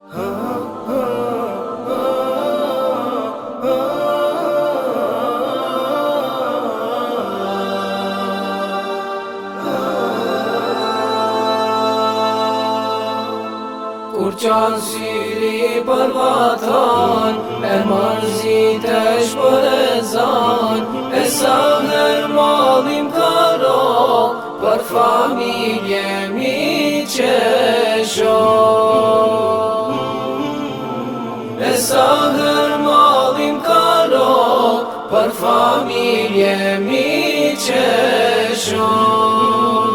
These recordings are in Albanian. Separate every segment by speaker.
Speaker 1: Hë, hë, hëra, hë, hëra, hëra, hëra, hëra, hëra, hëra, hëra, hëra. Ur qanësiri për e mërzit e shpërezan, e sa të rogë, për familje mi qeshoj. për familje mi qeshon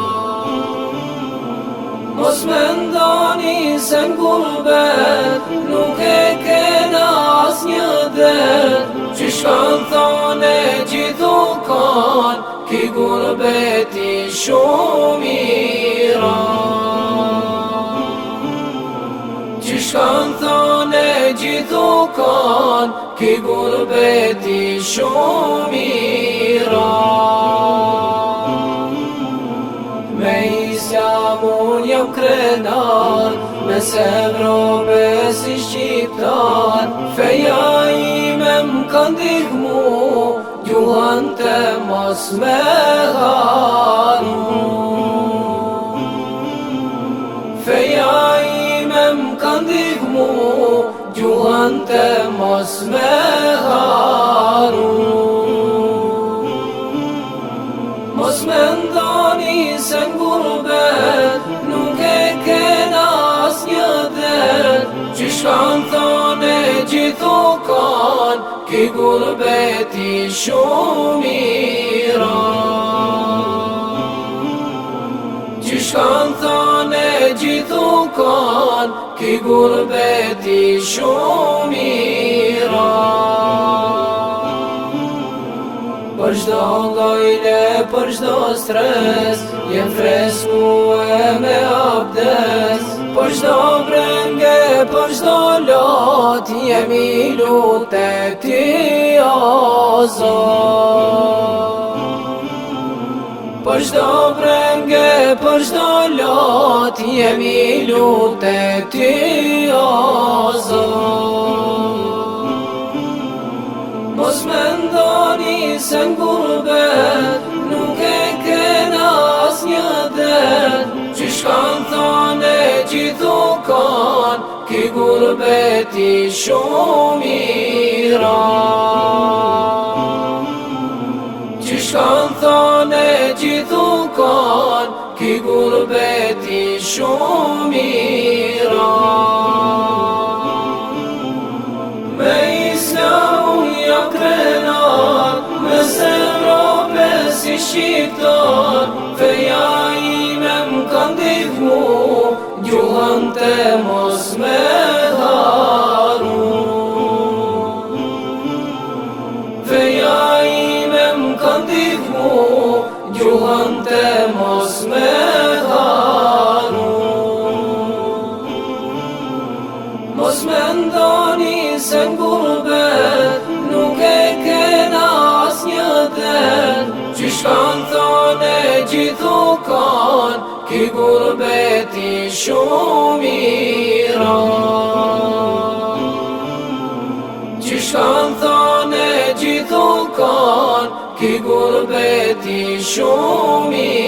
Speaker 1: Mos me ndoni se ngulbet Nuk e kena as një dhet Që në thone gjithu kon Ki gulbeti shumë i ran që shkanë thone gjithu kanë, ki gurbeti shumë i ranë. Me isja mund jam krenarë, me se vrobe si shqiptar, feja ime më kanë digmu, mos me hanë. Gjuhën të mos me haru Mos me ndoni se ngurbet Nuk e ke nas njëtet Gjishkan të ne gjithu kan Ki ngurbet i shumiran gjithu kon Ki gurbeti shumë i ran Për shdo për shdo stres Jem fresku e me abdes Për shdo brenge, për shdo lot Jem i lutet i azan Për shdo brengë, për shdo lot, jemi lute ty o zonë. Mos me ndoni se ngurbet,
Speaker 2: nuk e kena
Speaker 1: as një dhet, që shkanë thane që dukon, ki gurbet i shumë i ra. Që shkanë thane, që dhukon Ki gurbeti shumë i ranë
Speaker 2: Me isë
Speaker 1: unë ja jo krenat Me se rope si shqiptar Feja i me më kanë dihmu Gjuhën të mos me rranë Gjuhën te mos me dhanu Mos me ndoni se ngurbet Nuk e kena as një den Qysh kanë e gjithu kanë Ki gurbeti shumë ki gurbeti shumë